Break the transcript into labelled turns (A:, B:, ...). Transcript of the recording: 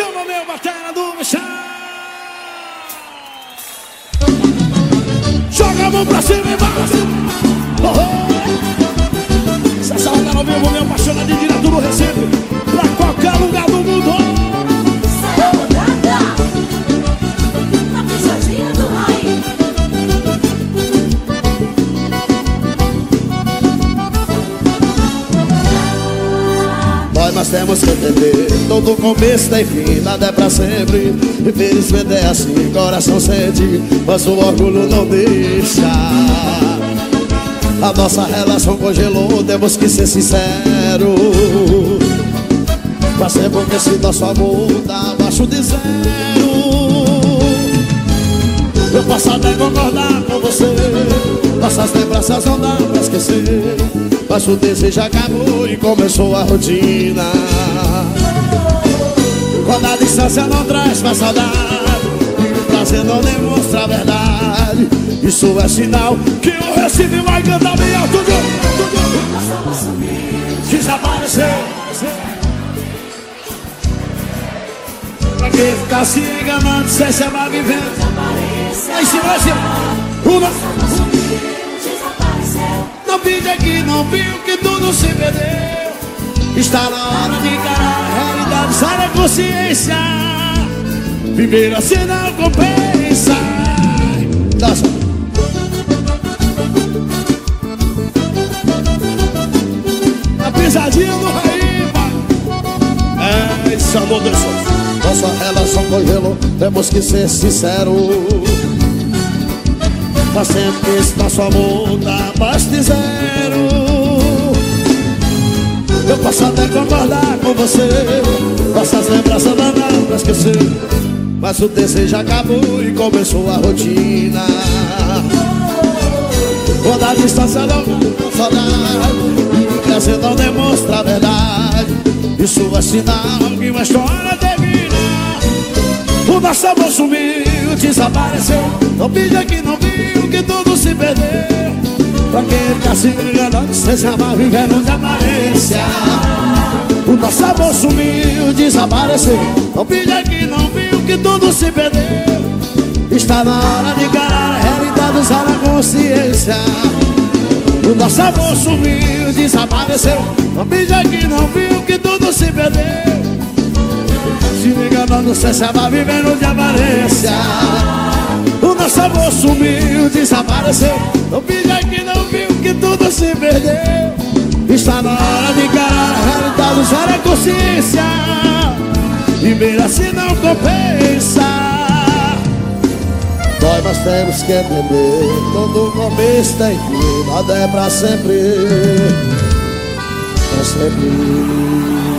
A: Chama meu batera do chão. Joga a mão pra cima e vai. Nós, nós temos que entender Todo começo tem fim, nada é pra sempre. Infelizmente é assim, coração sente Mas o orgulho não deixa. A nossa relação congelou, temos que ser sinceros Mas é porque se nosso amor tá abaixo de zero. Eu posso até concordar com você Nossas lembranças não dá Mas o desejo acabou e começou a rotina. Quando a distância não traz mais saudade prazer não demonstra a verdade Isso é sinal que o Recife vai cantar bem alto Desapareceu. Pra que ficar se enganando, sem se amar vivendo viu que tudo se perdeu. Está na hora de encarar a realidade. Sai da consciência. Viver assim não compensa. Dança A pisadinha do Raíba. É, isso amor Deus. Nossa relação congelou Temos que ser sinceros. Faz tempo que esse nosso amor tá abaixo de zero Eu posso até concordar com você. Nossas lembranças não dá pra esquecer. Mas o desejo acabou e começou a rotina. Quando a distância não saudade E prazer não demonstra a verdade. Isso é sinal que uma história termina. O nosso amor sumiu, desapareceu. Não finge que não viu que tudo se perdeu. Pra quem ficar se enganando, sem se amar, vivendo de aparência. O nosso amor sumiu, desapareceu Não finge que não viu que tudo se perdeu. Está na hora de encarar a realidade, usar a consciência. O nosso amor sumiu, desapareceu. Não finge que não viu que tudo se perdeu. Se me enganando, sem saber vivendo de aparência O nosso amor sumiu, desapareceu. Não finge que não viu que tudo se perdeu. Está na hora de encarar usar a consciência Viver assim não compensa. Nós, nós temos que entender Todo começo tem fim Nada é pra sempre. Pra sempre